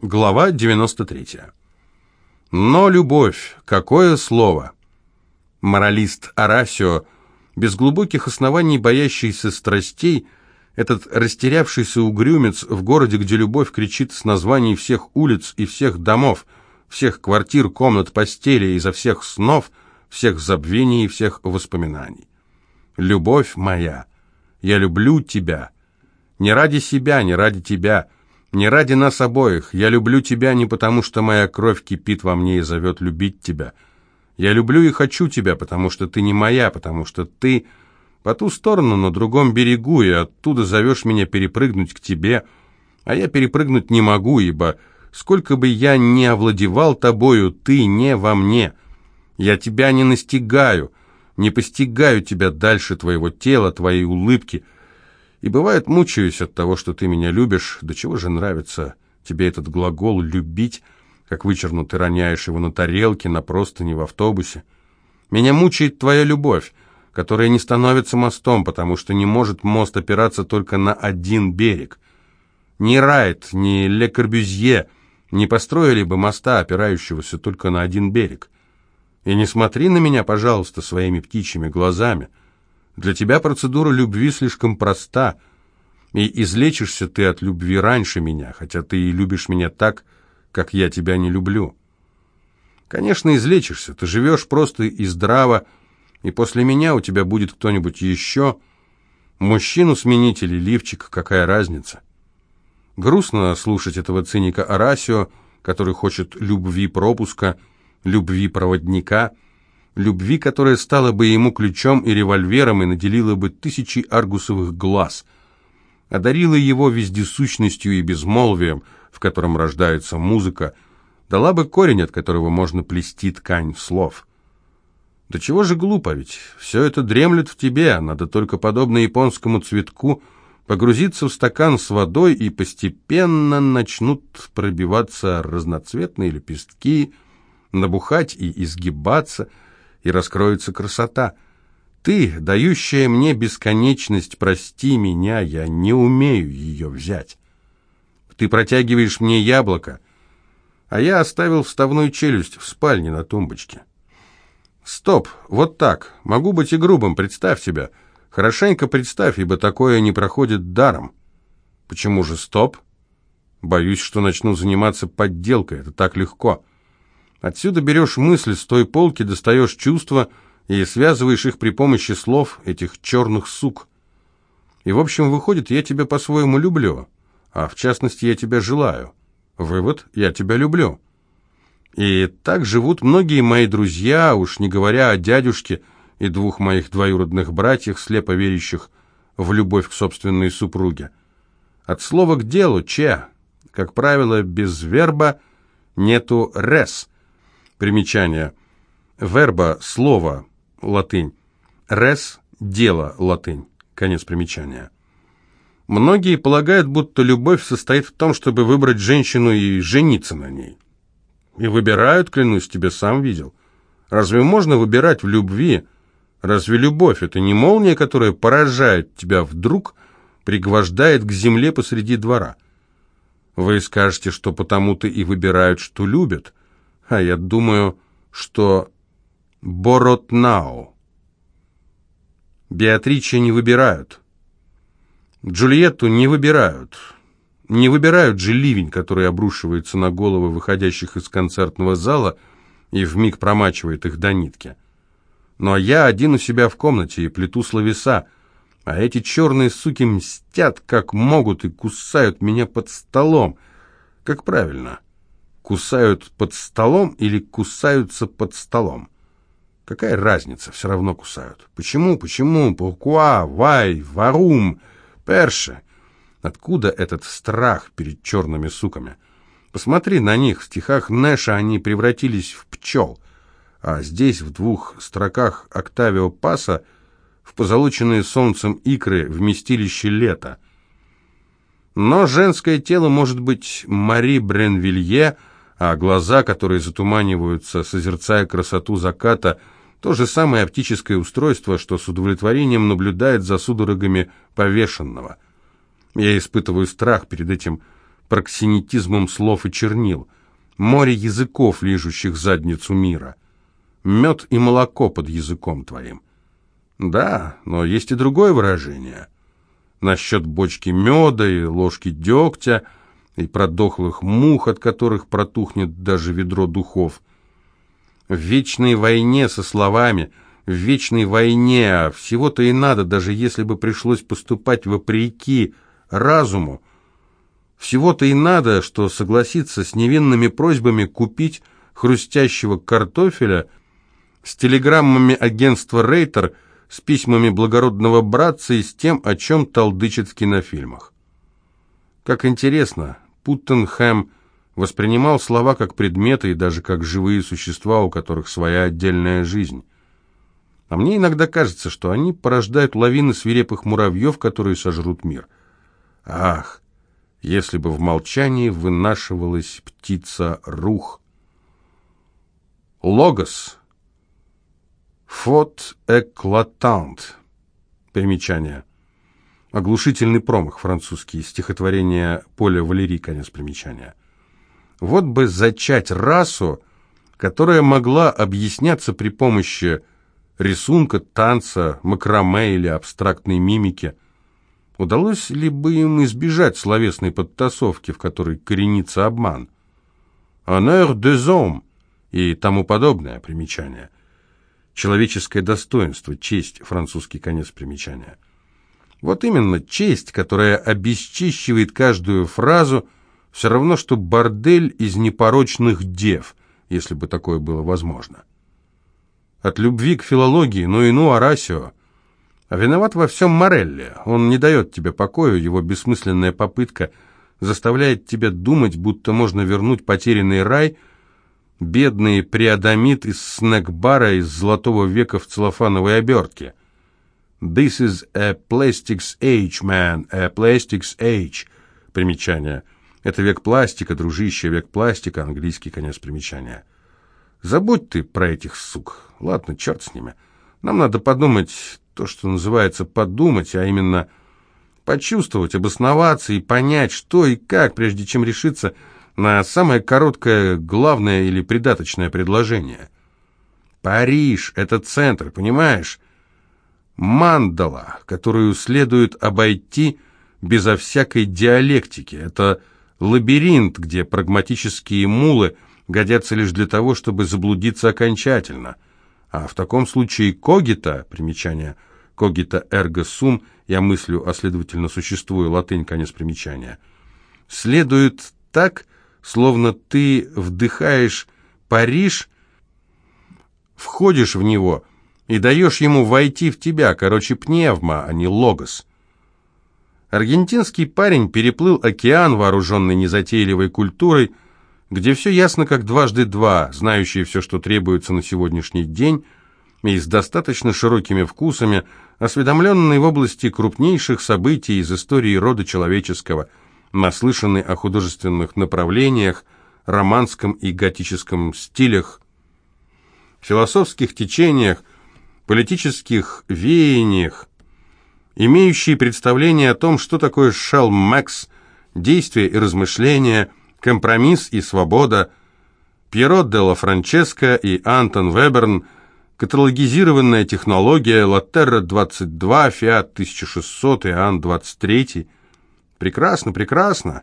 Глава 93. Но любовь, какое слово! Моралист Арасио, без глубоких оснований боящийся страстей, этот растерявшийся угрюмец в городе, где любовь кричит с названий всех улиц и всех домов, всех квартир, комнат, постелей, изо всех снов, всех забвений и всех воспоминаний. Любовь моя, я люблю тебя, не ради себя, не ради тебя — не ради нас обоих. Я люблю тебя не потому, что моя кровь кипит во мне и зовет любить тебя. Я люблю и хочу тебя, потому что ты не моя, потому что ты по ту сторону, на другом берегу, и оттуда зовешь меня перепрыгнуть к тебе, а я перепрыгнуть не могу, ибо сколько бы я ни овладевал тобою, ты не во мне. Я тебя не настигаю, не постигаю тебя дальше твоего тела, твоей улыбки — и бывает, мучаюсь от того, что ты меня любишь. До чего же нравится тебе этот глагол «любить», как вычерну ты роняешь его на тарелке, на простыне, в автобусе. Меня мучает твоя любовь, которая не становится мостом, потому что не может мост опираться только на один берег. Ни Райт, ни Ле Корбюзье не построили бы моста, опирающегося только на один берег. И не смотри на меня, пожалуйста, своими птичьими глазами. Для тебя процедура любви слишком проста, и излечишься ты от любви раньше меня, хотя ты и любишь меня так, как я тебя не люблю. Конечно, излечишься, ты живешь просто и здраво, и после меня у тебя будет кто-нибудь еще. Мужчину сменить или лифчик, какая разница? Грустно слушать этого циника Арасио, который хочет любви пропуска, любви проводника — любви, которая стала бы ему ключом и револьвером и наделила бы тысячи аргусовых глаз, одарила его вездесущностью и безмолвием, в котором рождается музыка, дала бы корень, от которого можно плести ткань слов. Да чего же глупо ведь, все это дремлет в тебе, надо только, подобно японскому цветку, погрузиться в стакан с водой, и постепенно начнут пробиваться разноцветные лепестки, набухать и изгибаться – и раскроется красота. Ты, дающая мне бесконечность, прости меня, я не умею ее взять. Ты протягиваешь мне яблоко, а я оставил вставную челюсть в спальне на тумбочке. Стоп, вот так, могу быть и грубым, представь себя. Хорошенько представь, ибо такое не проходит даром. Почему же стоп? Боюсь, что начну заниматься подделкой, это так легко. Отсюда берешь мысль, с той полки достаешь чувства и связываешь их при помощи слов этих черных сук. И, в общем, выходит, я тебя по-своему люблю, а в частности, я тебя желаю. Вывод, я тебя люблю. И так живут многие мои друзья, уж не говоря о дядюшке и двух моих двоюродных братьях, слепо верящих в любовь к собственной супруге. От слова к делу, че, как правило, без верба нету рес – Примечание. Верба – слово, латынь. Рес – дело, латынь. Конец примечания. Многие полагают, будто любовь состоит в том, чтобы выбрать женщину и жениться на ней. И выбирают, клянусь тебе, сам видел. Разве можно выбирать в любви? Разве любовь – это не молния, которая поражает тебя вдруг, пригвождает к земле посреди двора? Вы скажете, что потому-то и выбирают, что любят – а я думаю, что Боротнау. Беатриче не выбирают. Джульетту не выбирают. Не выбирают же ливень, который обрушивается на головы выходящих из концертного зала и вмиг промачивает их до нитки. Но я один у себя в комнате и плету словеса, а эти черные суки мстят как могут и кусают меня под столом. Как правильно? Кусают под столом или кусаются под столом? Какая разница, все равно кусают. Почему, почему, pourquoi, why, варум, перше? Откуда этот страх перед черными суками? Посмотри на них, в стихах Нэша они превратились в пчел, а здесь в двух строках Октавио Паса в позолоченные солнцем икры вместилище лета. Но женское тело может быть Мари Бренвилье, а глаза, которые затуманиваются, созерцая красоту заката, то же самое оптическое устройство, что с удовлетворением наблюдает за судорогами повешенного. Я испытываю страх перед этим проксенетизмом слов и чернил, море языков, лижущих задницу мира. Мед и молоко под языком твоим. Да, но есть и другое выражение. Насчет бочки меда и ложки дегтя, и продохлых мух, от которых протухнет даже ведро духов. В вечной войне со словами, в вечной войне, а всего-то и надо, даже если бы пришлось поступать вопреки разуму, всего-то и надо, что согласиться с невинными просьбами купить хрустящего картофеля с телеграммами агентства «Рейтер», с письмами благородного братца и с тем, о чем толдычит в кинофильмах. Как интересно, Путтенхэм воспринимал слова как предметы и даже как живые существа, у которых своя отдельная жизнь. А мне иногда кажется, что они порождают лавины свирепых муравьев, которые сожрут мир. Ах, если бы в молчании вынашивалась птица рух. Логос. Фот эклатант. Примечание. Оглушительный промах, французский, стихотворение Поля Валерий, конец примечания. Вот бы зачать расу, которая могла объясняться при помощи рисунка, танца, макраме или абстрактной мимики – Удалось ли бы им избежать словесной подтасовки, в которой коренится обман? «Honneur des hommes» и тому подобное примечание. Человеческое достоинство, честь, французский конец примечания. Вот именно честь, которая обесчищивает каждую фразу, все равно, что бордель из непорочных дев, если бы такое было возможно. От любви к филологии, ну и ну Арасио, а виноват во всем Морелли. Он не дает тебе покоя, его бессмысленная попытка заставляет тебя думать, будто можно вернуть потерянный рай, бедный приадамит из снэк-бара из золотого века в целлофановой обертке. This is a plastics age, man, a plastics age. Примечание. Это век пластика, дружище, век пластика, английский конец примечания. Забудь ты про этих сук. Ладно, черт с ними. Нам надо подумать то, что называется подумать, а именно почувствовать, обосноваться и понять, что и как, прежде чем решиться на самое короткое, главное или придаточное предложение. Париж — это центр, понимаешь? Мандала, которую следует обойти безо всякой диалектики. Это лабиринт, где прагматические мулы годятся лишь для того, чтобы заблудиться окончательно. А в таком случае когита, примечание – когита эрго сум, я мыслю, а следовательно существую, латынь, конец примечания. Следует так, словно ты вдыхаешь Париж, входишь в него и даешь ему войти в тебя, короче, пневма, а не логос. Аргентинский парень переплыл океан, вооруженный незатейливой культурой, где все ясно как дважды два, знающий все, что требуется на сегодняшний день, и с достаточно широкими вкусами, осведомленный в области крупнейших событий из истории рода человеческого, наслышанный о художественных направлениях, романском и готическом стилях, философских течениях, политических веяниях, имеющий представление о том, что такое шалмакс, действие и размышление, компромисс и свобода, Пьеро де ла Франческо и Антон Веберн – Каталогизированная технология Латерра-22, Фиат 1600 и Ан-23. Прекрасно, прекрасно.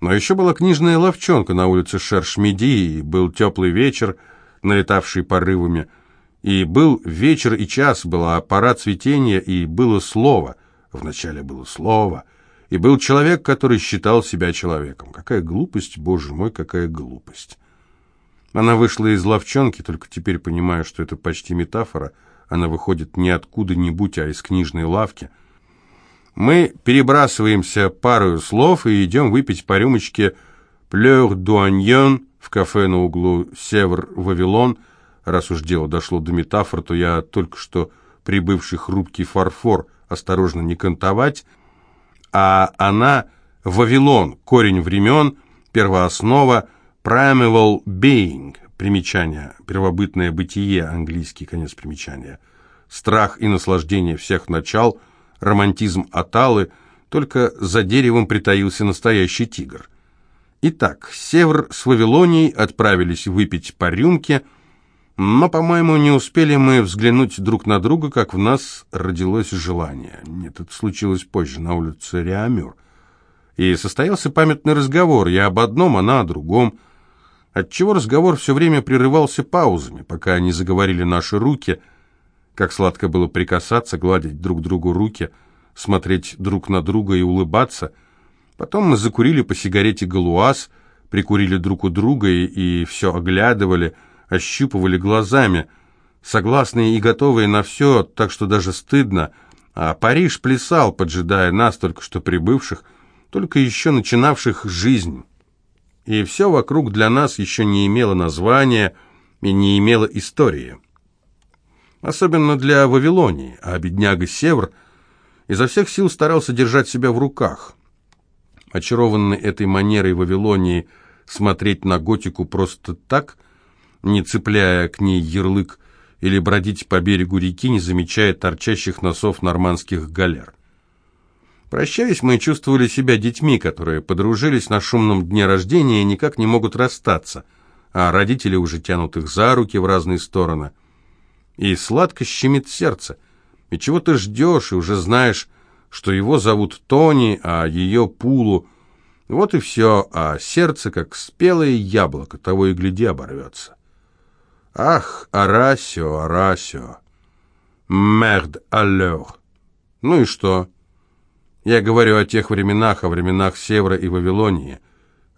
Но еще была книжная ловчонка на улице Шершмеди, и был теплый вечер, налетавший порывами. И был вечер и час, была пора цветения, и было слово. Вначале было слово. И был человек, который считал себя человеком. Какая глупость, боже мой, какая глупость. Она вышла из ловчонки, только теперь понимаю, что это почти метафора. Она выходит не откуда-нибудь, а из книжной лавки. Мы перебрасываемся парою слов и идем выпить по рюмочке «Плёр дуаньон» в кафе на углу «Север-Вавилон». Раз уж дело дошло до метафор, то я только что прибывший хрупкий фарфор осторожно не кантовать, а она «Вавилон», корень времен, первооснова – Primeval being, примечание, первобытное бытие, английский конец примечания. Страх и наслаждение всех начал, романтизм Аталы, только за деревом притаился настоящий тигр. Итак, Север с Вавилонией отправились выпить по рюмке, но, по-моему, не успели мы взглянуть друг на друга, как в нас родилось желание. Нет, это случилось позже, на улице Реамюр. И состоялся памятный разговор, я об одном, она о другом. Отчего разговор все время прерывался паузами, пока не заговорили наши руки. Как сладко было прикасаться, гладить друг другу руки, смотреть друг на друга и улыбаться — Потом мы закурили по сигарете галуаз, прикурили друг у друга и, и все оглядывали, ощупывали глазами, согласные и готовые на все, так что даже стыдно. А Париж плясал, поджидая нас, только что прибывших, только еще начинавших жизнь. И все вокруг для нас еще не имело названия и не имело истории. Особенно для Вавилонии, а бедняга Севр изо всех сил старался держать себя в руках – очарованный этой манерой Вавилонии смотреть на готику просто так, не цепляя к ней ярлык, или бродить по берегу реки, не замечая торчащих носов нормандских галер. Прощаясь, мы чувствовали себя детьми, которые подружились на шумном дне рождения и никак не могут расстаться, а родители уже тянут их за руки в разные стороны. И сладко щемит сердце. И чего ты ждешь, и уже знаешь, что его зовут Тони, а ее Пулу. Вот и все, а сердце, как спелое яблоко, того и гляди оборвется. Ах, Арасио, Арасио, мерд аллер. Ну и что? Я говорю о тех временах, о временах Севера и Вавилонии,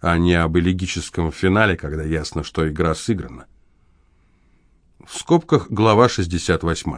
а не об элегическом финале, когда ясно, что игра сыграна. В скобках глава 68.